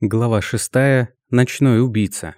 Глава 6. Ночной убийца.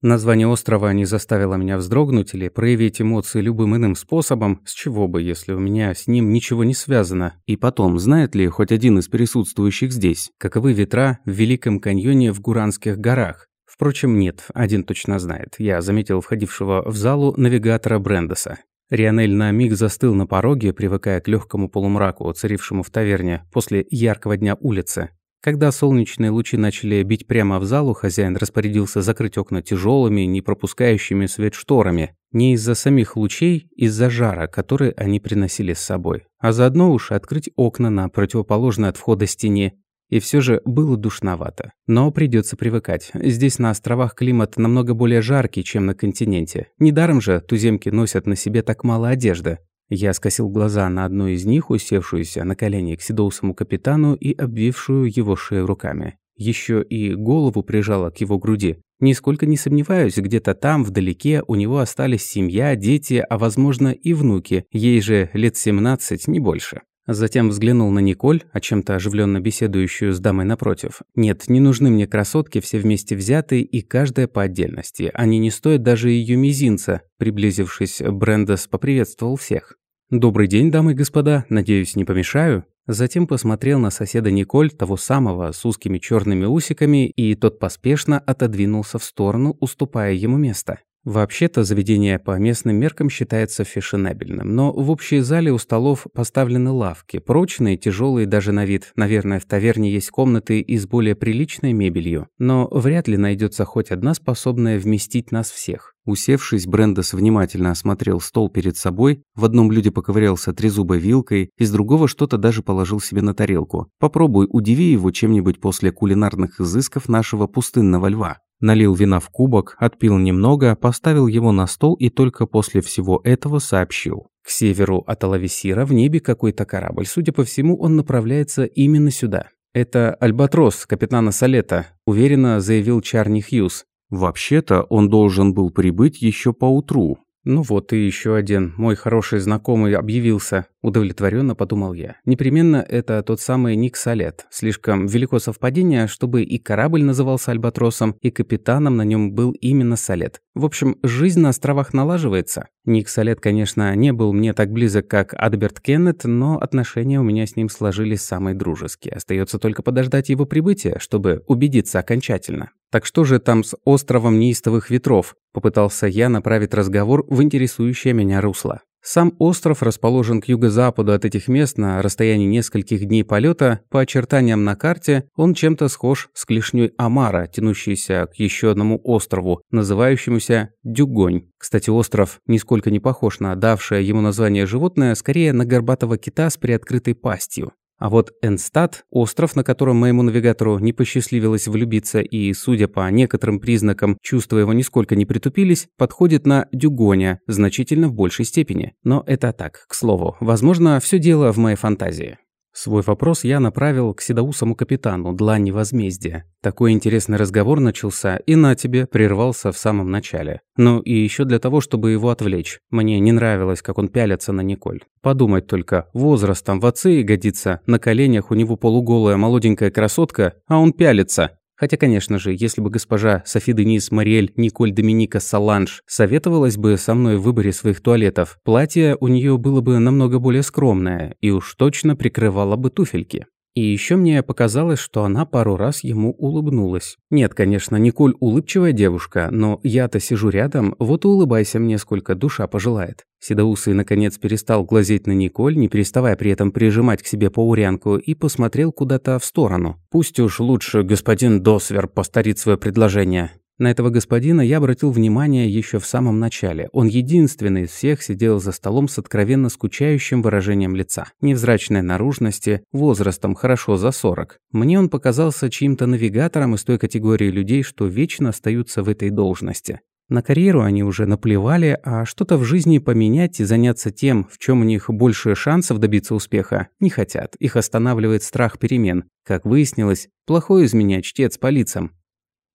Название острова не заставило меня вздрогнуть или проявить эмоции любым иным способом, с чего бы, если у меня с ним ничего не связано. И потом, знает ли хоть один из присутствующих здесь, каковы ветра в Великом каньоне в Гуранских горах? Впрочем, нет, один точно знает. Я заметил входившего в залу навигатора Брендеса. Рионель на миг застыл на пороге, привыкая к легкому полумраку, царившему в таверне после яркого дня улицы. Когда солнечные лучи начали бить прямо в залу, хозяин распорядился закрыть окна тяжелыми, не пропускающими свет шторами. Не из-за самих лучей, из-за жара, который они приносили с собой. А заодно уж открыть окна на противоположной от входа стене. И все же было душновато. Но придется привыкать. Здесь на островах климат намного более жаркий, чем на континенте. Недаром же туземки носят на себе так мало одежды. Я скосил глаза на одну из них, усевшуюся на колени к седоусому капитану и обвившую его шею руками. Еще и голову прижала к его груди. Нисколько не сомневаюсь, где-то там, вдалеке, у него остались семья, дети, а возможно и внуки. Ей же лет 17, не больше. Затем взглянул на Николь, о чем-то оживленно беседующую с дамой напротив. Нет, не нужны мне красотки, все вместе взятые и каждая по отдельности. Они не стоят даже ее мизинца. Приблизившись, Брендес поприветствовал всех. «Добрый день, дамы и господа. Надеюсь, не помешаю?» Затем посмотрел на соседа Николь, того самого, с узкими черными усиками, и тот поспешно отодвинулся в сторону, уступая ему место. Вообще-то заведение по местным меркам считается фешенебельным, но в общей зале у столов поставлены лавки, прочные, тяжелые даже на вид. Наверное, в таверне есть комнаты и с более приличной мебелью, но вряд ли найдется хоть одна способная вместить нас всех. Усевшись, Брендес внимательно осмотрел стол перед собой, в одном блюде поковырялся трезубой вилкой, из другого что-то даже положил себе на тарелку. Попробуй, удиви его чем-нибудь после кулинарных изысков нашего пустынного льва. Налил вина в кубок, отпил немного, поставил его на стол и только после всего этого сообщил. К северу от Алависира в небе какой-то корабль. Судя по всему, он направляется именно сюда. «Это Альбатрос капитана Салета», – уверенно заявил Чарни Хьюз. «Вообще-то он должен был прибыть еще поутру», ну вот и еще один мой хороший знакомый объявился, удовлетворенно подумал я. Непременно это тот самый Ник Салет. Слишком велико совпадение, чтобы и корабль назывался Альбатросом, и капитаном на нем был именно Салет. В общем, жизнь на островах налаживается. Ник Салет, конечно, не был мне так близок, как Адберт Кеннет, но отношения у меня с ним сложились самые дружеские. Остается только подождать его прибытия, чтобы убедиться окончательно. «Так что же там с островом неистовых ветров?» – попытался я направить разговор в интересующее меня русло. Сам остров расположен к юго-западу от этих мест на расстоянии нескольких дней полета. По очертаниям на карте он чем-то схож с клешней Амара, тянущейся к еще одному острову, называющемуся Дюгонь. Кстати, остров нисколько не похож на давшее ему название животное, скорее на горбатого кита с приоткрытой пастью. А вот Энстад, остров, на котором моему навигатору не посчастливилось влюбиться и, судя по некоторым признакам, чувства его нисколько не притупились, подходит на Дюгоня значительно в большей степени. Но это так, к слову. Возможно, все дело в моей фантазии. Свой вопрос я направил к седоусому капитану Длани Возмездия. Такой интересный разговор начался, и на тебе прервался в самом начале. Ну и еще для того, чтобы его отвлечь. Мне не нравилось, как он пялится на Николь. Подумать только, возрастом в отцы и годится, на коленях у него полуголая молоденькая красотка, а он пялится. Хотя, конечно же, если бы госпожа Софи Денис Мариэль Николь Доминика Саланж советовалась бы со мной в выборе своих туалетов, платье у нее было бы намного более скромное и уж точно прикрывало бы туфельки. И еще мне показалось, что она пару раз ему улыбнулась. Нет, конечно, Николь улыбчивая девушка, но я-то сижу рядом, вот и улыбайся мне, сколько душа пожелает. Седоусый наконец перестал глазеть на Николь, не переставая при этом прижимать к себе паурянку, и посмотрел куда-то в сторону. Пусть уж лучше господин Досвер повторит свое предложение. На этого господина я обратил внимание еще в самом начале. Он единственный из всех сидел за столом с откровенно скучающим выражением лица. Невзрачной наружности, возрастом хорошо за 40. Мне он показался чьим-то навигатором из той категории людей, что вечно остаются в этой должности. На карьеру они уже наплевали, а что-то в жизни поменять и заняться тем, в чем у них больше шансов добиться успеха, не хотят. Их останавливает страх перемен. Как выяснилось, плохой из меня чтец по лицам.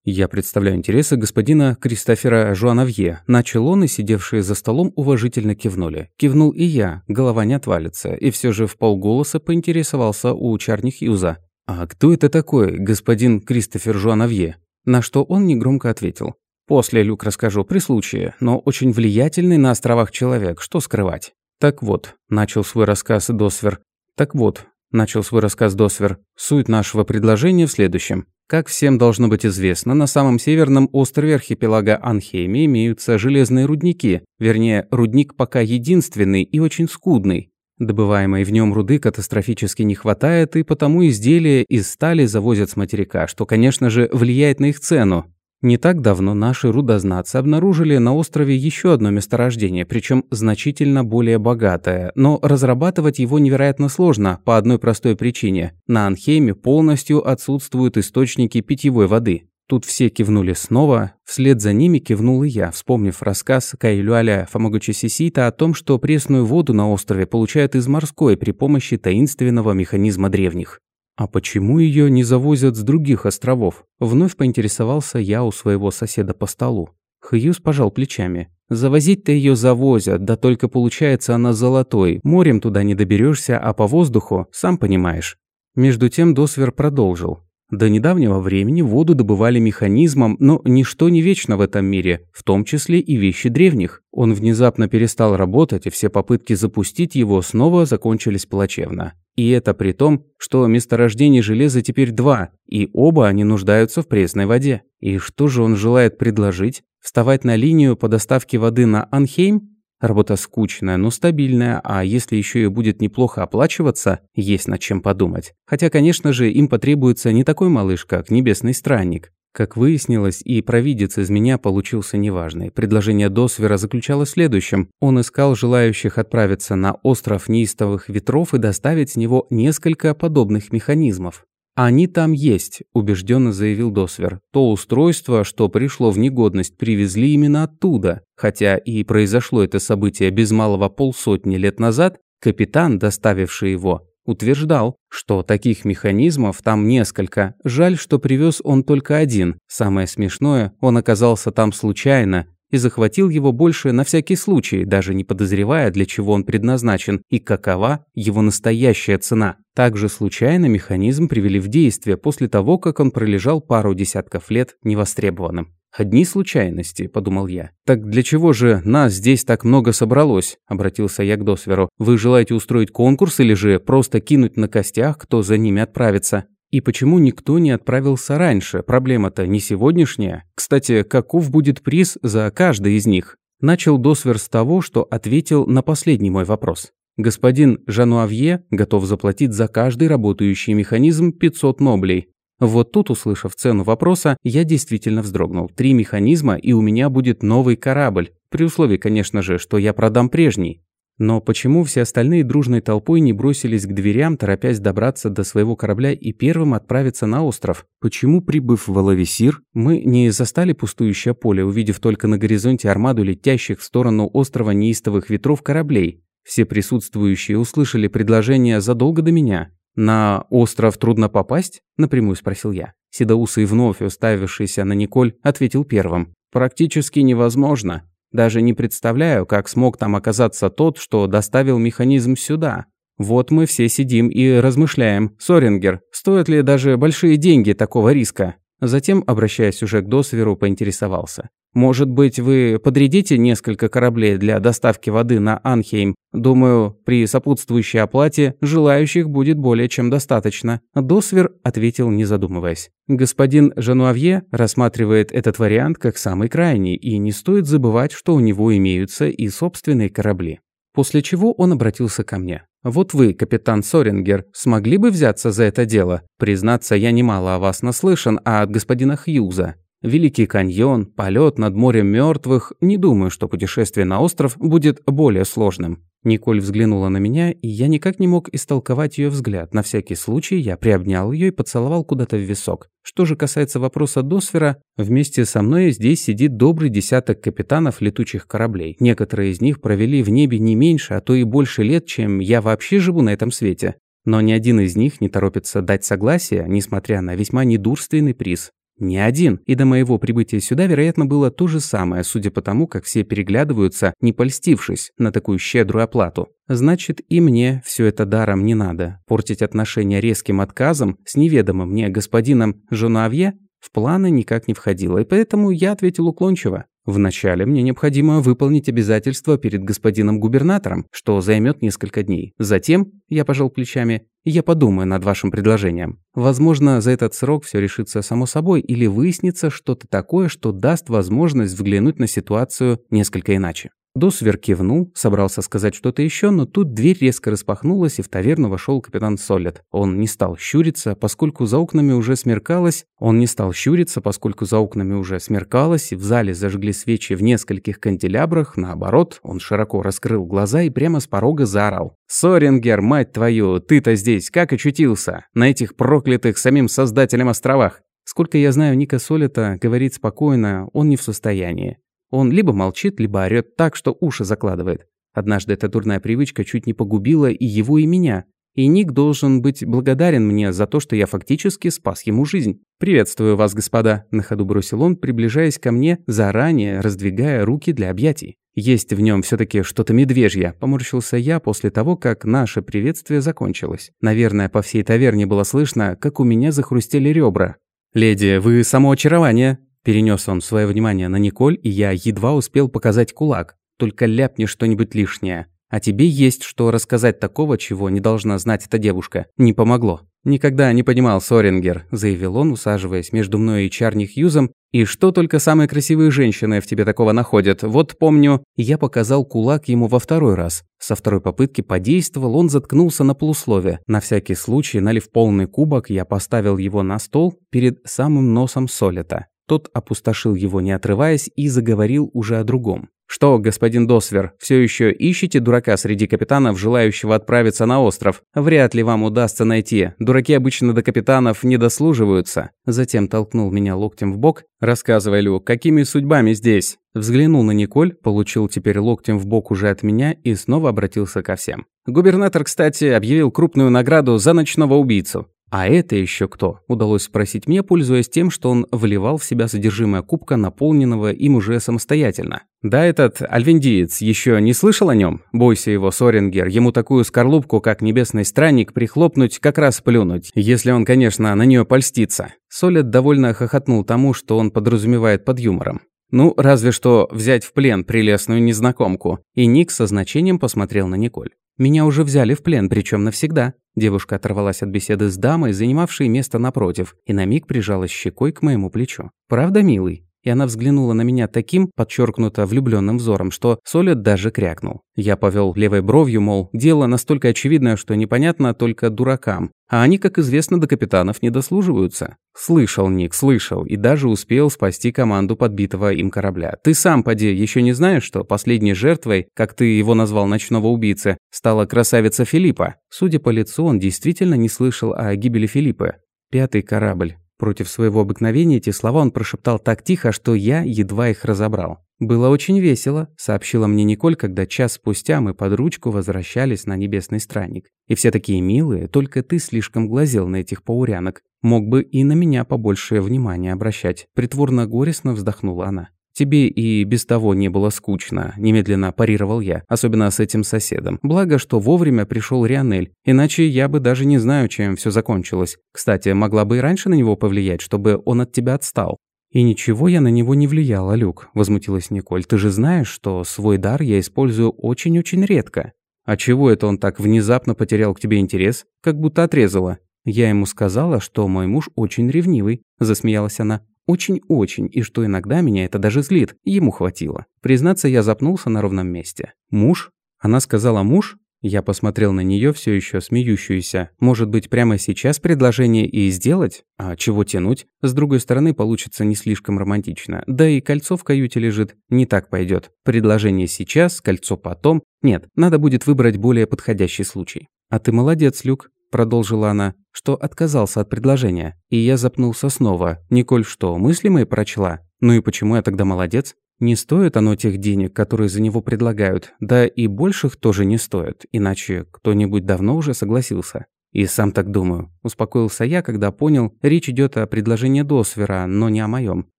«Я представляю интересы господина Кристофера Жуановье». Начал он, и сидевшие за столом уважительно кивнули. Кивнул и я, голова не отвалится, и все же в полголоса поинтересовался у Чарни Хьюза. «А кто это такой, господин Кристофер Жуановье?» На что он негромко ответил. «После, Люк, расскажу, при случае, но очень влиятельный на островах человек, что скрывать». «Так вот», – начал свой рассказ Досвер. «Так вот», – начал свой рассказ Досвер. «Суть нашего предложения в следующем. Как всем должно быть известно, на самом северном острове архипелага Анхейме имеются железные рудники, вернее, рудник пока единственный и очень скудный. Добываемой в нем руды катастрофически не хватает, и потому изделия из стали завозят с материка, что, конечно же, влияет на их цену. Не так давно наши рудознатцы обнаружили на острове еще одно месторождение, причем значительно более богатое, но разрабатывать его невероятно сложно по одной простой причине. На Анхейме полностью отсутствуют источники питьевой воды. Тут все кивнули снова, вслед за ними кивнул и я, вспомнив рассказ Кайлюаля Фамагучисисита о том, что пресную воду на острове получают из морской при помощи таинственного механизма древних. «А почему ее не завозят с других островов?» Вновь поинтересовался я у своего соседа по столу. Хьюз пожал плечами. «Завозить-то ее завозят, да только получается она золотой. Морем туда не доберешься, а по воздуху, сам понимаешь». Между тем Досвер продолжил. До недавнего времени воду добывали механизмом, но ничто не вечно в этом мире, в том числе и вещи древних. Он внезапно перестал работать, и все попытки запустить его снова закончились плачевно. И это при том, что месторождений железа теперь два, и оба они нуждаются в пресной воде. И что же он желает предложить? Вставать на линию по доставке воды на Анхейм? Работа скучная, но стабильная, а если еще и будет неплохо оплачиваться, есть над чем подумать. Хотя, конечно же, им потребуется не такой малыш, как небесный странник. Как выяснилось, и провидец из меня получился неважный. Предложение Досвера заключалось в следующем. Он искал желающих отправиться на остров неистовых ветров и доставить с него несколько подобных механизмов. «Они там есть», – убежденно заявил Досвер. «То устройство, что пришло в негодность, привезли именно оттуда. Хотя и произошло это событие без малого полсотни лет назад, капитан, доставивший его, Утверждал, что таких механизмов там несколько. Жаль, что привез он только один. Самое смешное, он оказался там случайно и захватил его больше на всякий случай, даже не подозревая, для чего он предназначен и какова его настоящая цена. Также случайно механизм привели в действие после того, как он пролежал пару десятков лет невостребованным. «Одни случайности», – подумал я. «Так для чего же нас здесь так много собралось?» – обратился я к Досверу. «Вы желаете устроить конкурс или же просто кинуть на костях, кто за ними отправится?» И почему никто не отправился раньше? Проблема-то не сегодняшняя. Кстати, каков будет приз за каждый из них? Начал Досвер с того, что ответил на последний мой вопрос. Господин Жануавье готов заплатить за каждый работающий механизм 500 ноблей. Вот тут, услышав цену вопроса, я действительно вздрогнул. Три механизма, и у меня будет новый корабль. При условии, конечно же, что я продам прежний. Но почему все остальные дружной толпой не бросились к дверям, торопясь добраться до своего корабля и первым отправиться на остров? Почему, прибыв в Алависир, мы не застали пустующее поле, увидев только на горизонте армаду летящих в сторону острова неистовых ветров кораблей? Все присутствующие услышали предложение задолго до меня. «На остров трудно попасть?» – напрямую спросил я. Седоусый, вновь уставившийся на Николь, ответил первым. «Практически невозможно. Даже не представляю, как смог там оказаться тот, что доставил механизм сюда. Вот мы все сидим и размышляем. Сорингер, стоят ли даже большие деньги такого риска?» Затем, обращаясь уже к Досверу, поинтересовался. Может быть, вы подрядите несколько кораблей для доставки воды на Анхейм? Думаю, при сопутствующей оплате желающих будет более чем достаточно. Досвер ответил, не задумываясь. Господин Жануавье рассматривает этот вариант как самый крайний, и не стоит забывать, что у него имеются и собственные корабли. После чего он обратился ко мне. «Вот вы, капитан Сорингер, смогли бы взяться за это дело? Признаться, я немало о вас наслышан, а от господина Хьюза. Великий каньон, полет над морем мертвых. Не думаю, что путешествие на остров будет более сложным. Николь взглянула на меня, и я никак не мог истолковать ее взгляд. На всякий случай я приобнял ее и поцеловал куда-то в висок. Что же касается вопроса Досфера, вместе со мной здесь сидит добрый десяток капитанов летучих кораблей. Некоторые из них провели в небе не меньше, а то и больше лет, чем я вообще живу на этом свете. Но ни один из них не торопится дать согласие, несмотря на весьма недурственный приз. Не один. И до моего прибытия сюда, вероятно, было то же самое, судя по тому, как все переглядываются, не польстившись на такую щедрую оплату. Значит, и мне все это даром не надо. Портить отношения резким отказом с неведомым мне господином Жонуавье в планы никак не входило, и поэтому я ответил уклончиво. Вначале мне необходимо выполнить обязательства перед господином губернатором, что займет несколько дней. Затем, я пожал плечами, я подумаю над вашим предложением. Возможно, за этот срок все решится само собой или выяснится что-то такое, что даст возможность взглянуть на ситуацию несколько иначе. Досвер кивнул, собрался сказать что-то еще, но тут дверь резко распахнулась, и в таверну вошел капитан Солет. Он не стал щуриться, поскольку за окнами уже смеркалось. Он не стал щуриться, поскольку за окнами уже смеркалось, и в зале зажгли свечи в нескольких канделябрах. Наоборот, он широко раскрыл глаза и прямо с порога заорал. «Сорингер, мать твою, ты-то здесь как очутился? На этих проклятых самим создателем островах?» Сколько я знаю Ника Солета, говорит спокойно, он не в состоянии. Он либо молчит, либо орёт так, что уши закладывает. Однажды эта дурная привычка чуть не погубила и его, и меня. И Ник должен быть благодарен мне за то, что я фактически спас ему жизнь. «Приветствую вас, господа», – на ходу бросил он, приближаясь ко мне, заранее раздвигая руки для объятий. «Есть в нем все таки что-то медвежье», – поморщился я после того, как наше приветствие закончилось. Наверное, по всей таверне было слышно, как у меня захрустели ребра. «Леди, вы само очарование», Перенес он свое внимание на Николь, и я едва успел показать кулак. Только ляпни что-нибудь лишнее. А тебе есть что рассказать такого, чего не должна знать эта девушка. Не помогло. «Никогда не понимал, Сорингер», – заявил он, усаживаясь между мной и Чарни Хьюзом. «И что только самые красивые женщины в тебе такого находят? Вот помню...» Я показал кулак ему во второй раз. Со второй попытки подействовал, он заткнулся на полуслове. На всякий случай, налив полный кубок, я поставил его на стол перед самым носом Солета. Тот опустошил его, не отрываясь, и заговорил уже о другом. «Что, господин Досвер, все еще ищете дурака среди капитанов, желающего отправиться на остров? Вряд ли вам удастся найти. Дураки обычно до капитанов не дослуживаются». Затем толкнул меня локтем в бок. «Рассказывай, Люк, какими судьбами здесь?» Взглянул на Николь, получил теперь локтем в бок уже от меня и снова обратился ко всем. «Губернатор, кстати, объявил крупную награду за ночного убийцу. «А это еще кто?» – удалось спросить мне, пользуясь тем, что он вливал в себя содержимое кубка, наполненного им уже самостоятельно. «Да этот альвендиец еще не слышал о нем? Бойся его, Сорингер, ему такую скорлупку, как небесный странник, прихлопнуть, как раз плюнуть, если он, конечно, на нее польстится». Солид довольно хохотнул тому, что он подразумевает под юмором. Ну, разве что взять в плен прелестную незнакомку. И Ник со значением посмотрел на Николь. Меня уже взяли в плен, причем навсегда. Девушка оторвалась от беседы с дамой, занимавшей место напротив, и на миг прижалась щекой к моему плечу. «Правда, милый?» И она взглянула на меня таким, подчеркнуто влюбленным взором, что Солид даже крякнул. Я повел левой бровью, мол, дело настолько очевидное, что непонятно только дуракам. А они, как известно, до капитанов не дослуживаются. Слышал, Ник, слышал, и даже успел спасти команду подбитого им корабля. Ты сам, поди, еще не знаешь, что последней жертвой, как ты его назвал ночного убийцы, стала красавица Филиппа? Судя по лицу, он действительно не слышал о гибели Филиппа. Пятый корабль. Против своего обыкновения эти слова он прошептал так тихо, что я едва их разобрал. «Было очень весело», — сообщила мне Николь, когда час спустя мы под ручку возвращались на небесный странник. «И все такие милые, только ты слишком глазел на этих паурянок. Мог бы и на меня побольше внимания обращать». Притворно-горестно вздохнула она. «Тебе и без того не было скучно», – немедленно парировал я, особенно с этим соседом. Благо, что вовремя пришел Рионель, иначе я бы даже не знаю, чем все закончилось. Кстати, могла бы и раньше на него повлиять, чтобы он от тебя отстал. «И ничего я на него не влияла, Люк», – возмутилась Николь. «Ты же знаешь, что свой дар я использую очень-очень редко». «А чего это он так внезапно потерял к тебе интерес? Как будто отрезала». «Я ему сказала, что мой муж очень ревнивый», – засмеялась она. Очень-очень, и что иногда меня это даже злит, ему хватило. Признаться, я запнулся на ровном месте. «Муж?» Она сказала «муж?» Я посмотрел на нее все еще смеющуюся. Может быть, прямо сейчас предложение и сделать? А чего тянуть? С другой стороны, получится не слишком романтично. Да и кольцо в каюте лежит. Не так пойдет. Предложение сейчас, кольцо потом. Нет, надо будет выбрать более подходящий случай. А ты молодец, Люк продолжила она, что отказался от предложения. И я запнулся снова. Николь что, мысли мои прочла? Ну и почему я тогда молодец? Не стоит оно тех денег, которые за него предлагают. Да и больших тоже не стоит, иначе кто-нибудь давно уже согласился. «И сам так думаю», – успокоился я, когда понял, речь идет о предложении Досвера, но не о моем.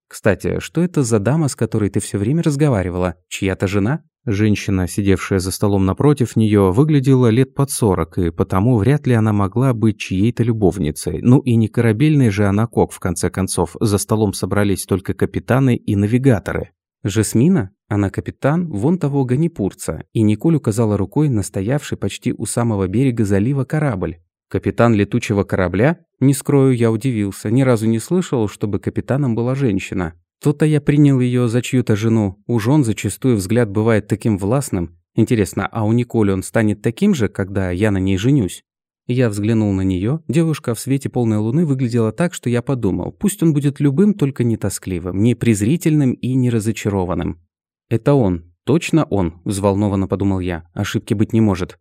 «Кстати, что это за дама, с которой ты все время разговаривала? Чья-то жена?» Женщина, сидевшая за столом напротив нее, выглядела лет под сорок, и потому вряд ли она могла быть чьей-то любовницей. Ну и не корабельный же она кок, в конце концов. За столом собрались только капитаны и навигаторы. «Жасмина? Она капитан вон того ганипурца», и Николь указала рукой на стоявший почти у самого берега залива корабль. «Капитан летучего корабля?» Не скрою, я удивился. Ни разу не слышал, чтобы капитаном была женщина. То-то я принял ее за чью-то жену. У жен зачастую взгляд бывает таким властным. Интересно, а у Николи он станет таким же, когда я на ней женюсь? Я взглянул на нее. Девушка в свете полной луны выглядела так, что я подумал, пусть он будет любым, только не тоскливым, не презрительным и не разочарованным. «Это он. Точно он», – взволнованно подумал я. Ошибки быть не может.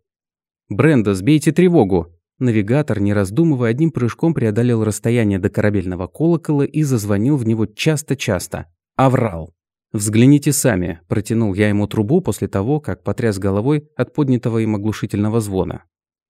«Бренда, сбейте тревогу!» Навигатор, не раздумывая, одним прыжком преодолел расстояние до корабельного колокола и зазвонил в него часто-часто. Аврал. «Взгляните сами», – протянул я ему трубу после того, как потряс головой от поднятого им оглушительного звона.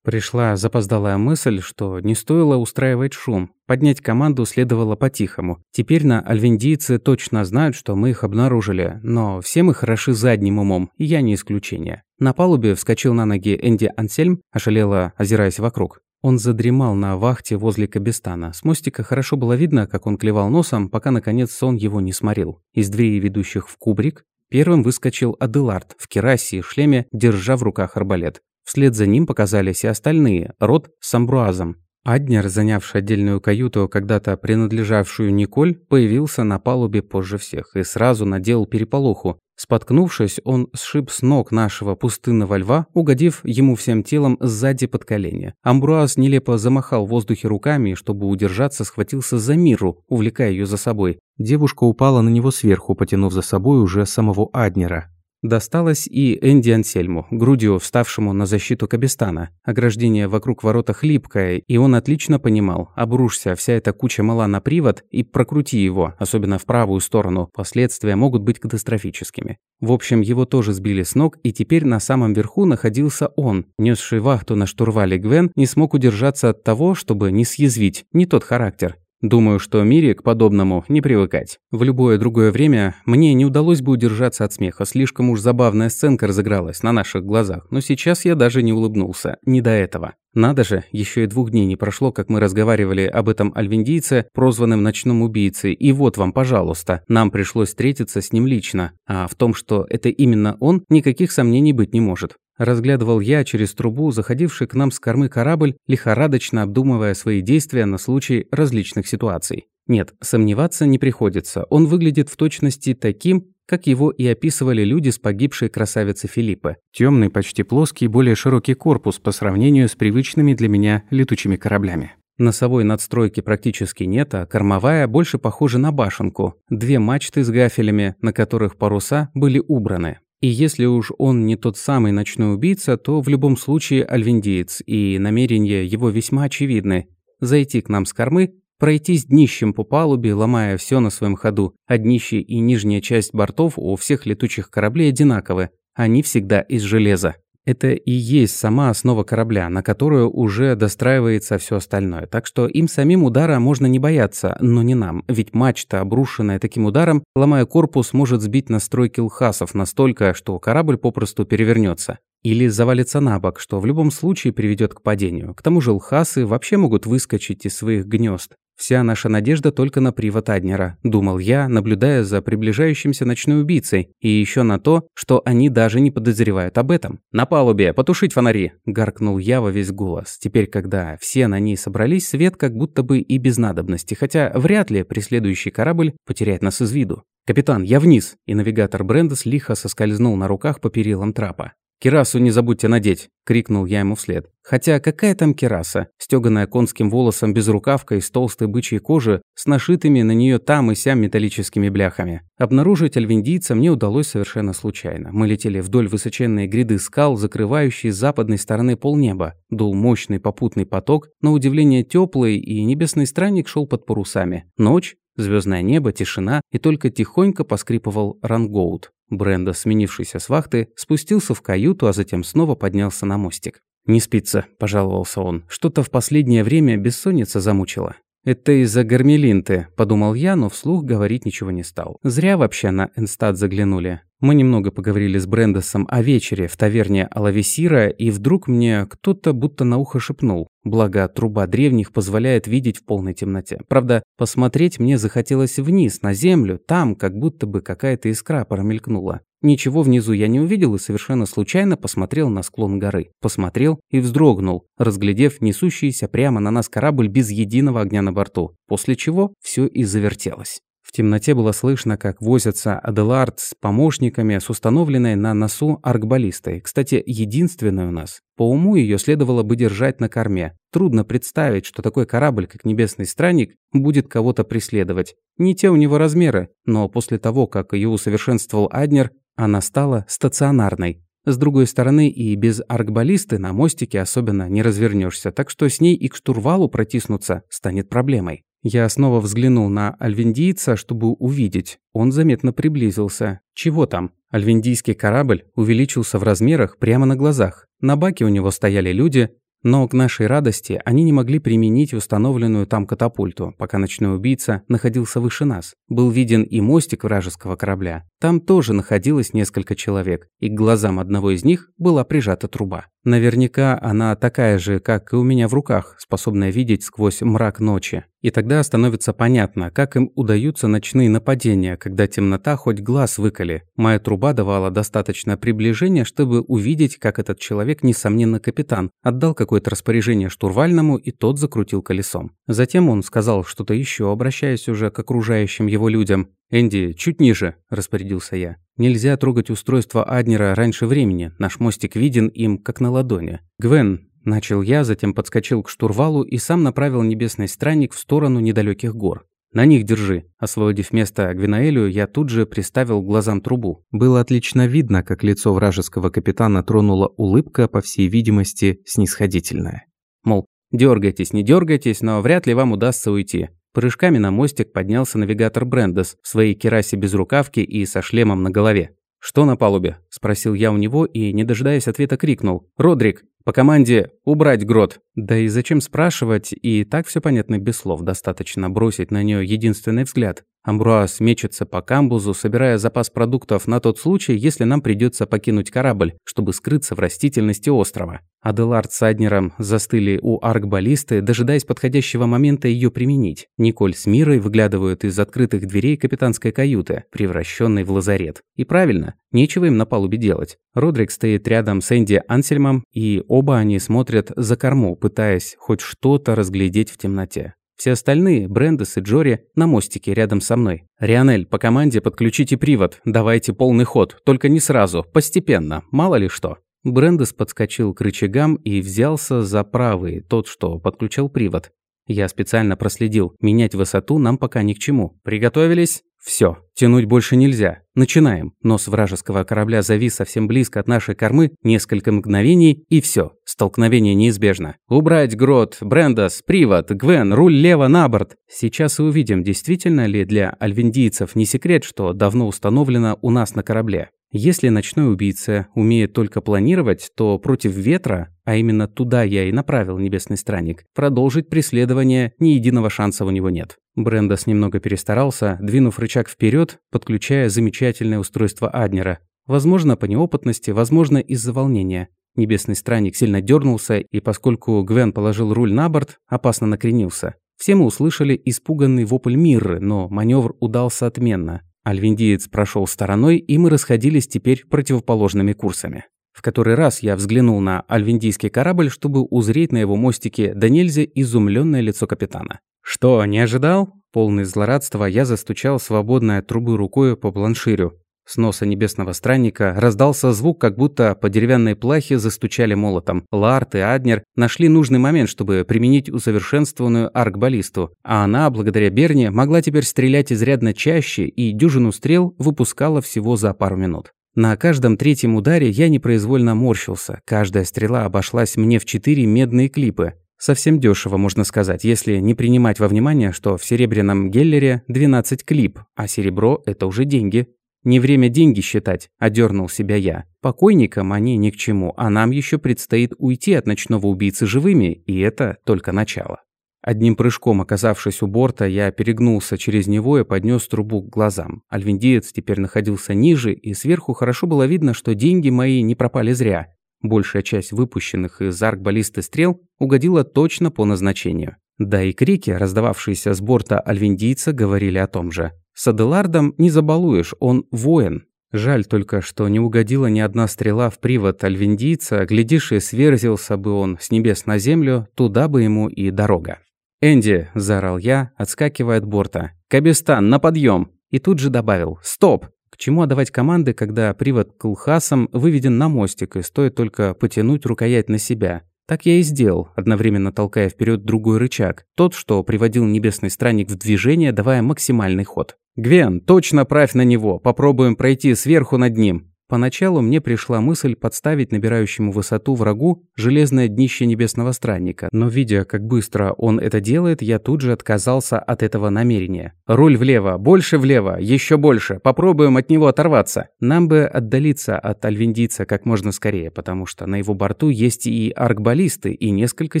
Пришла запоздалая мысль, что не стоило устраивать шум. Поднять команду следовало по-тихому. Теперь на альвендийцы точно знают, что мы их обнаружили, но все мы хороши задним умом, и я не исключение. На палубе вскочил на ноги Энди Ансельм, ошалело озираясь вокруг. Он задремал на вахте возле Кабестана. С мостика хорошо было видно, как он клевал носом, пока наконец сон его не сморил. Из дверей, ведущих в кубрик, первым выскочил Аделард в керасе и шлеме, держа в руках арбалет. Вслед за ним показались и остальные, род с амбруазом. Аднер, занявший отдельную каюту, когда-то принадлежавшую Николь, появился на палубе позже всех и сразу надел переполоху. Споткнувшись, он сшиб с ног нашего пустынного льва, угодив ему всем телом сзади под колени. Амбруаз нелепо замахал в воздухе руками и, чтобы удержаться, схватился за Миру, увлекая ее за собой. Девушка упала на него сверху, потянув за собой уже самого Аднера. Досталось и Энди Ансельму, грудью вставшему на защиту Кабестана. Ограждение вокруг ворота хлипкое, и он отлично понимал, обрушься вся эта куча мала на привод и прокрути его, особенно в правую сторону, последствия могут быть катастрофическими. В общем, его тоже сбили с ног, и теперь на самом верху находился он, несший вахту на штурвале Гвен, не смог удержаться от того, чтобы не съязвить, не тот характер. Думаю, что Мире к подобному не привыкать. В любое другое время мне не удалось бы удержаться от смеха, слишком уж забавная сценка разыгралась на наших глазах, но сейчас я даже не улыбнулся, не до этого. Надо же, еще и двух дней не прошло, как мы разговаривали об этом альвендийце, прозванном ночным убийцей, и вот вам, пожалуйста, нам пришлось встретиться с ним лично. А в том, что это именно он, никаких сомнений быть не может. Разглядывал я через трубу заходивший к нам с кормы корабль, лихорадочно обдумывая свои действия на случай различных ситуаций. Нет, сомневаться не приходится. Он выглядит в точности таким, как его и описывали люди с погибшей красавицы Филиппа. Темный, почти плоский, более широкий корпус по сравнению с привычными для меня летучими кораблями. Носовой надстройки практически нет, а кормовая больше похожа на башенку. Две мачты с гафелями, на которых паруса были убраны. И если уж он не тот самый ночной убийца, то в любом случае альвендиец, и намерения его весьма очевидны. Зайти к нам с кормы, пройтись днищем по палубе, ломая все на своем ходу, а днище и нижняя часть бортов у всех летучих кораблей одинаковы. Они всегда из железа. Это и есть сама основа корабля, на которую уже достраивается все остальное. Так что им самим удара можно не бояться, но не нам. Ведь мачта, обрушенная таким ударом, ломая корпус, может сбить настройки лхасов настолько, что корабль попросту перевернется. Или завалится на бок, что в любом случае приведет к падению. К тому же лхасы вообще могут выскочить из своих гнезд. Вся наша надежда только на привод Аднера, думал я, наблюдая за приближающимся ночной убийцей, и еще на то, что они даже не подозревают об этом. «На палубе! Потушить фонари!» – гаркнул я во весь голос. Теперь, когда все на ней собрались, свет как будто бы и без надобности, хотя вряд ли преследующий корабль потеряет нас из виду. «Капитан, я вниз!» И навигатор Брендес лихо соскользнул на руках по перилам трапа. «Кирасу не забудьте надеть!» – крикнул я ему вслед. Хотя какая там кираса, стёганая конским волосом безрукавка из толстой бычьей кожи с нашитыми на нее там и сям металлическими бляхами. Обнаружить альвендийца мне удалось совершенно случайно. Мы летели вдоль высоченной гряды скал, закрывающей с западной стороны полнеба. Дул мощный попутный поток, на удивление теплый, и небесный странник шел под парусами. Ночь, звездное небо, тишина, и только тихонько поскрипывал рангоут. Бренда, сменившийся с вахты, спустился в каюту, а затем снова поднялся на мостик. «Не спится», – пожаловался он. «Что-то в последнее время бессонница замучила». «Это из-за гармелинты», – подумал я, но вслух говорить ничего не стал. Зря вообще на Энстад заглянули. Мы немного поговорили с Брендесом о вечере в таверне Алавесира, и вдруг мне кто-то будто на ухо шепнул. Благо, труба древних позволяет видеть в полной темноте. Правда, посмотреть мне захотелось вниз, на землю, там как будто бы какая-то искра промелькнула. Ничего внизу я не увидел и совершенно случайно посмотрел на склон горы. Посмотрел и вздрогнул, разглядев несущийся прямо на нас корабль без единого огня на борту. После чего все и завертелось. В темноте было слышно, как возятся Аделард с помощниками с установленной на носу аркбаллистой. Кстати, единственной у нас. По уму ее следовало бы держать на корме. Трудно представить, что такой корабль, как Небесный Странник, будет кого-то преследовать. Не те у него размеры, но после того, как ее усовершенствовал Аднер, она стала стационарной. С другой стороны, и без аркбаллисты на мостике особенно не развернешься, так что с ней и к штурвалу протиснуться станет проблемой. Я снова взглянул на альвендийца, чтобы увидеть. Он заметно приблизился. Чего там? Альвендийский корабль увеличился в размерах прямо на глазах. На баке у него стояли люди, но к нашей радости они не могли применить установленную там катапульту, пока ночной убийца находился выше нас. Был виден и мостик вражеского корабля. Там тоже находилось несколько человек, и к глазам одного из них была прижата труба. Наверняка она такая же, как и у меня в руках, способная видеть сквозь мрак ночи. И тогда становится понятно, как им удаются ночные нападения, когда темнота хоть глаз выколи. Моя труба давала достаточно приближения, чтобы увидеть, как этот человек, несомненно капитан, отдал какое-то распоряжение штурвальному, и тот закрутил колесом. Затем он сказал что-то еще, обращаясь уже к окружающим его людям. «Энди, чуть ниже», – распорядился я. «Нельзя трогать устройство Аднера раньше времени. Наш мостик виден им, как на ладони. Гвен, Начал я, затем подскочил к штурвалу и сам направил небесный странник в сторону недалеких гор. «На них держи». Освободив место Гвинаэлю, я тут же приставил глазам трубу. Было отлично видно, как лицо вражеского капитана тронула улыбка, по всей видимости, снисходительная. Мол, дергайтесь, не дергайтесь, но вряд ли вам удастся уйти. Прыжками на мостик поднялся навигатор Брендес в своей керасе без рукавки и со шлемом на голове. «Что на палубе?» – спросил я у него и, не дожидаясь ответа, крикнул. «Родрик, по команде «убрать грот». Да и зачем спрашивать, и так все понятно без слов, достаточно бросить на нее единственный взгляд. Амбруаз мечется по камбузу, собирая запас продуктов на тот случай, если нам придется покинуть корабль, чтобы скрыться в растительности острова. Аделард с Аднером застыли у аркбаллисты, дожидаясь подходящего момента ее применить. Николь с Мирой выглядывают из открытых дверей капитанской каюты, превращенной в лазарет. И правильно, нечего им на палубе делать. Родрик стоит рядом с Энди Ансельмом, и оба они смотрят за корму, пытаясь хоть что-то разглядеть в темноте. Все остальные, Брендес и Джори, на мостике рядом со мной. «Рионель, по команде подключите привод. Давайте полный ход. Только не сразу. Постепенно. Мало ли что». Брендес подскочил к рычагам и взялся за правый, тот, что подключал привод. Я специально проследил. Менять высоту нам пока ни к чему. Приготовились? Все, тянуть больше нельзя. Начинаем. Нос вражеского корабля завис совсем близко от нашей кормы, несколько мгновений, и все. Столкновение неизбежно. Убрать грот, Брендас, привод, Гвен, руль лево на борт. Сейчас и увидим, действительно ли для альвендийцев не секрет, что давно установлено у нас на корабле. Если ночной убийца умеет только планировать, то против ветра, а именно туда я и направил небесный странник, продолжить преследование ни единого шанса у него нет. Брендос немного перестарался, двинув рычаг вперед, подключая замечательное устройство Аднера. Возможно, по неопытности, возможно, из-за волнения. Небесный странник сильно дернулся, и поскольку Гвен положил руль на борт, опасно накренился. Все мы услышали испуганный вопль Мирры, но маневр удался отменно. Альвиндиец прошел стороной, и мы расходились теперь противоположными курсами. В который раз я взглянул на альвиндийский корабль, чтобы узреть на его мостике да нельзя изумленное лицо капитана. «Что, не ожидал?» Полный злорадства я застучал свободной от трубы рукой по планширю. С носа небесного странника раздался звук, как будто по деревянной плахе застучали молотом. Ларт и Аднер нашли нужный момент, чтобы применить усовершенствованную аркбаллисту, а она, благодаря Берне, могла теперь стрелять изрядно чаще и дюжину стрел выпускала всего за пару минут. На каждом третьем ударе я непроизвольно морщился. Каждая стрела обошлась мне в четыре медные клипы. Совсем дешево, можно сказать, если не принимать во внимание, что в серебряном геллере 12 клип, а серебро – это уже деньги. Не время деньги считать, одернул себя я. Покойникам они ни к чему, а нам еще предстоит уйти от ночного убийцы живыми, и это только начало. Одним прыжком оказавшись у борта, я перегнулся через него и поднес трубу к глазам. Альвиндиец теперь находился ниже, и сверху хорошо было видно, что деньги мои не пропали зря. Большая часть выпущенных из аркбаллисты стрел угодила точно по назначению. Да и крики, раздававшиеся с борта альвиндийца, говорили о том же. С Аделардом не забалуешь, он воин. Жаль только, что не угодила ни одна стрела в привод альвиндийца, глядишь, и сверзился бы он с небес на землю, туда бы ему и дорога. «Энди!» – заорал я, отскакивая от борта. «Кабистан, на подъем!» И тут же добавил «Стоп!» Чему отдавать команды, когда привод к Лхасам выведен на мостик, и стоит только потянуть рукоять на себя? Так я и сделал, одновременно толкая вперед другой рычаг, тот, что приводил небесный странник в движение, давая максимальный ход. «Гвен, точно правь на него, попробуем пройти сверху над ним!» Поначалу мне пришла мысль подставить набирающему высоту врагу железное днище небесного странника, но видя, как быстро он это делает, я тут же отказался от этого намерения. «Руль влево, больше влево, еще больше, попробуем от него оторваться!» Нам бы отдалиться от альвиндийца как можно скорее, потому что на его борту есть и аркбаллисты, и несколько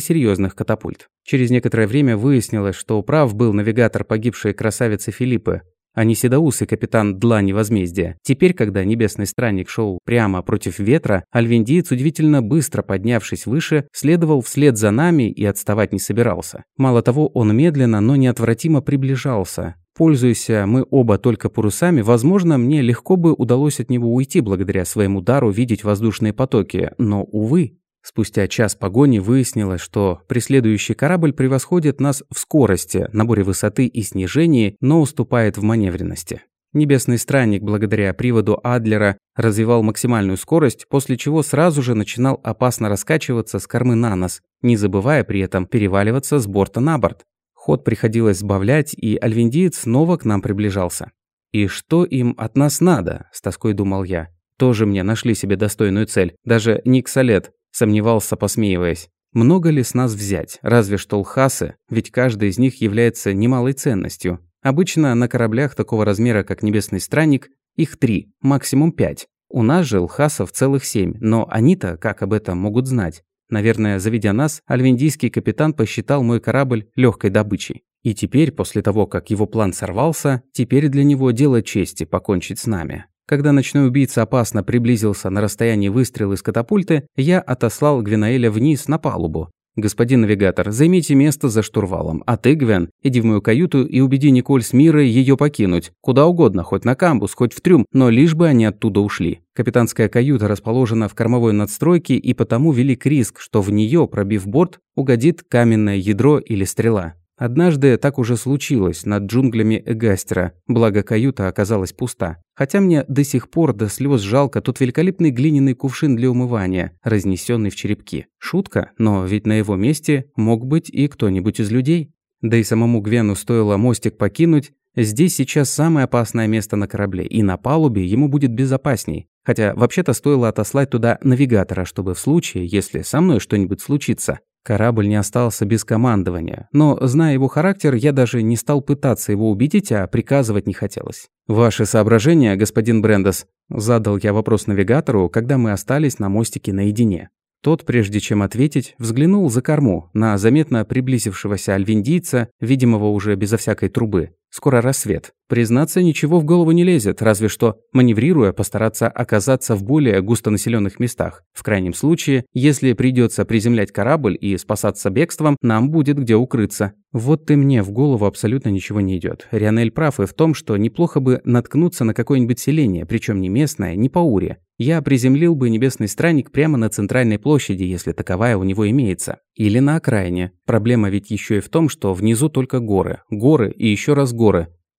серьезных катапульт. Через некоторое время выяснилось, что прав был навигатор погибшей красавицы Филиппы а не седоусый капитан Длани Возмездия. Теперь, когда небесный странник шел прямо против ветра, альвендиец, удивительно быстро поднявшись выше, следовал вслед за нами и отставать не собирался. Мало того, он медленно, но неотвратимо приближался. Пользуясь мы оба только парусами, возможно, мне легко бы удалось от него уйти благодаря своему дару видеть воздушные потоки, но, увы, Спустя час погони выяснилось, что преследующий корабль превосходит нас в скорости, наборе высоты и снижении, но уступает в маневренности. Небесный странник, благодаря приводу Адлера, развивал максимальную скорость, после чего сразу же начинал опасно раскачиваться с кормы на нос, не забывая при этом переваливаться с борта на борт. Ход приходилось сбавлять, и альвиндиец снова к нам приближался. «И что им от нас надо?» – с тоской думал я. «Тоже мне нашли себе достойную цель. Даже Ник Солет, Сомневался, посмеиваясь. Много ли с нас взять? Разве что лхасы, ведь каждый из них является немалой ценностью. Обычно на кораблях такого размера, как Небесный Странник, их три, максимум пять. У нас же лхасов целых семь, но они-то как об этом могут знать? Наверное, заведя нас, альвендийский капитан посчитал мой корабль легкой добычей. И теперь, после того, как его план сорвался, теперь для него дело чести покончить с нами. Когда ночной убийца опасно приблизился на расстояние выстрела из катапульты, я отослал Гвинаэля вниз на палубу. «Господин навигатор, займите место за штурвалом, а ты, Гвен, иди в мою каюту и убеди Николь с Мирой ее покинуть. Куда угодно, хоть на камбус, хоть в трюм, но лишь бы они оттуда ушли. Капитанская каюта расположена в кормовой надстройке, и потому велик риск, что в нее, пробив борт, угодит каменное ядро или стрела. Однажды так уже случилось над джунглями Эгастера, благо каюта оказалась пуста. Хотя мне до сих пор до слез жалко тот великолепный глиняный кувшин для умывания, разнесенный в черепки. Шутка, но ведь на его месте мог быть и кто-нибудь из людей. Да и самому Гвену стоило мостик покинуть, здесь сейчас самое опасное место на корабле, и на палубе ему будет безопасней. Хотя вообще-то стоило отослать туда навигатора, чтобы в случае, если со мной что-нибудь случится, Корабль не остался без командования, но, зная его характер, я даже не стал пытаться его убедить, а приказывать не хотелось. «Ваши соображения, господин Брендес?» – задал я вопрос навигатору, когда мы остались на мостике наедине. Тот, прежде чем ответить, взглянул за корму на заметно приблизившегося альвиндийца, видимого уже безо всякой трубы. Скоро рассвет. Признаться, ничего в голову не лезет, разве что, маневрируя, постараться оказаться в более густонаселенных местах. В крайнем случае, если придется приземлять корабль и спасаться бегством, нам будет где укрыться. Вот ты мне в голову абсолютно ничего не идет. Рионель прав и в том, что неплохо бы наткнуться на какое-нибудь селение, причем не местное, не пауре. Я приземлил бы небесный странник прямо на центральной площади, если таковая у него имеется. Или на окраине. Проблема ведь еще и в том, что внизу только горы. Горы и еще раз горы.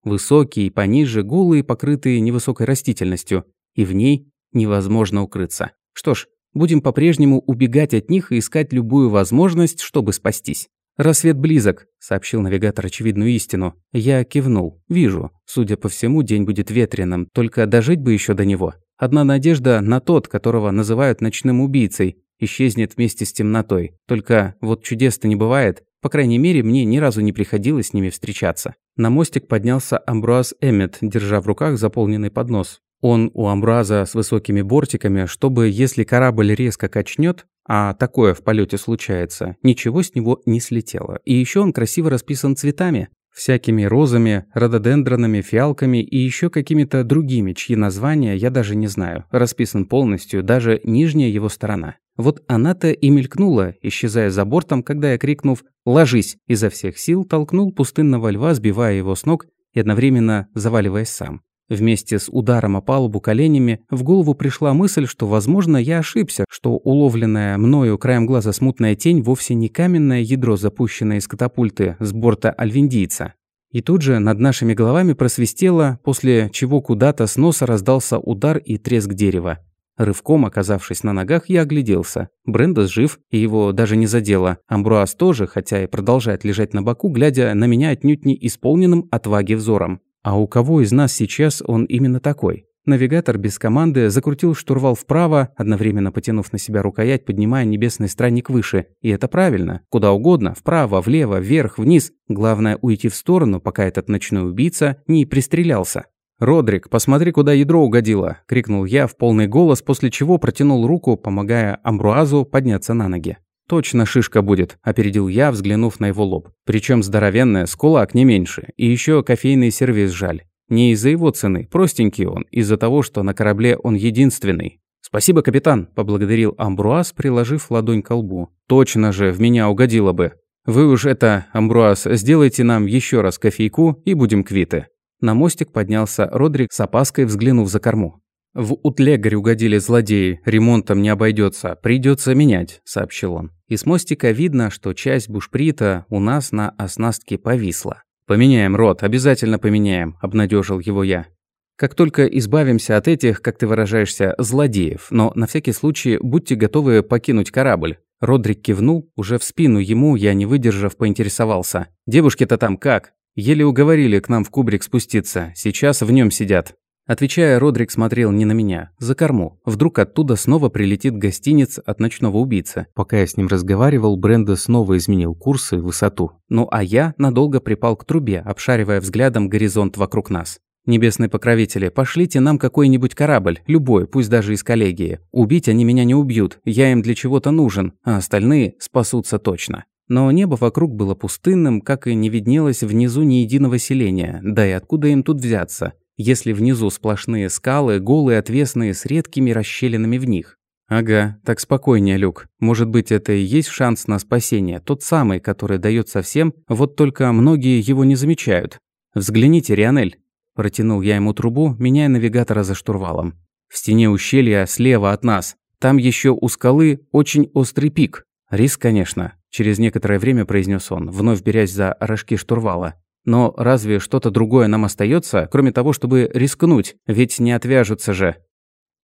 Высокие и пониже, голые, покрытые невысокой растительностью. И в ней невозможно укрыться. Что ж, будем по-прежнему убегать от них и искать любую возможность, чтобы спастись. «Рассвет близок», — сообщил навигатор очевидную истину. Я кивнул. «Вижу. Судя по всему, день будет ветреным, только дожить бы еще до него. Одна надежда на тот, которого называют ночным убийцей, исчезнет вместе с темнотой. Только вот чудес-то не бывает. По крайней мере, мне ни разу не приходилось с ними встречаться. На мостик поднялся Амбруаз Эммет, держа в руках заполненный поднос. Он у амбраза с высокими бортиками, чтобы, если корабль резко качнет, а такое в полете случается, ничего с него не слетело. И еще он красиво расписан цветами. Всякими розами, рододендронами, фиалками и еще какими-то другими, чьи названия я даже не знаю. Расписан полностью, даже нижняя его сторона. Вот она-то и мелькнула, исчезая за бортом, когда я, крикнув «Ложись!», изо всех сил толкнул пустынного льва, сбивая его с ног и одновременно заваливаясь сам. Вместе с ударом о палубу коленями в голову пришла мысль, что, возможно, я ошибся, что уловленная мною краем глаза смутная тень вовсе не каменное ядро, запущенное из катапульты с борта альвиндийца. И тут же над нашими головами просвистело, после чего куда-то с носа раздался удар и треск дерева. Рывком оказавшись на ногах, я огляделся. Брендес жив, и его даже не задело. Амбруаз тоже, хотя и продолжает лежать на боку, глядя на меня отнюдь не исполненным отваги взором. А у кого из нас сейчас он именно такой? Навигатор без команды закрутил штурвал вправо, одновременно потянув на себя рукоять, поднимая небесный странник выше. И это правильно. Куда угодно. Вправо, влево, вверх, вниз. Главное уйти в сторону, пока этот ночной убийца не пристрелялся. «Родрик, посмотри, куда ядро угодило!» – крикнул я в полный голос, после чего протянул руку, помогая Амбруазу подняться на ноги. «Точно шишка будет», – опередил я, взглянув на его лоб. Причем здоровенная, с кулак не меньше. И еще кофейный сервис жаль. Не из-за его цены, простенький он, из-за того, что на корабле он единственный. «Спасибо, капитан», – поблагодарил Амбруаз, приложив ладонь к лбу. «Точно же, в меня угодило бы. Вы уж это, Амбруаз, сделайте нам еще раз кофейку и будем квиты». На мостик поднялся Родрик с опаской, взглянув за корму. «В Утлегаре угодили злодеи, ремонтом не обойдется, придется менять», – сообщил он. И с мостика видно, что часть бушприта у нас на оснастке повисла. «Поменяем, Рот, обязательно поменяем», – обнадежил его я. «Как только избавимся от этих, как ты выражаешься, злодеев, но на всякий случай будьте готовы покинуть корабль». Родрик кивнул, уже в спину ему, я не выдержав, поинтересовался. «Девушки-то там как?» Еле уговорили к нам в кубрик спуститься. Сейчас в нем сидят. Отвечая, Родрик смотрел не на меня, за корму. Вдруг оттуда снова прилетит гостиниц от ночного убийцы. Пока я с ним разговаривал, Бренда снова изменил курс и высоту. Ну а я надолго припал к трубе, обшаривая взглядом горизонт вокруг нас. «Небесные покровители, пошлите нам какой-нибудь корабль, любой, пусть даже из коллегии. Убить они меня не убьют, я им для чего-то нужен, а остальные спасутся точно». Но небо вокруг было пустынным, как и не виднелось внизу ни единого селения, да и откуда им тут взяться, если внизу сплошные скалы, голые, отвесные, с редкими расщелинами в них. Ага, так спокойнее, Люк. Может быть, это и есть шанс на спасение, тот самый, который дается всем, вот только многие его не замечают. Взгляните, Рионель. Протянул я ему трубу, меняя навигатора за штурвалом. В стене ущелья слева от нас. Там еще у скалы очень острый пик. Риск, конечно. Через некоторое время произнес он, вновь берясь за рожки штурвала. «Но разве что-то другое нам остается, кроме того, чтобы рискнуть? Ведь не отвяжутся же».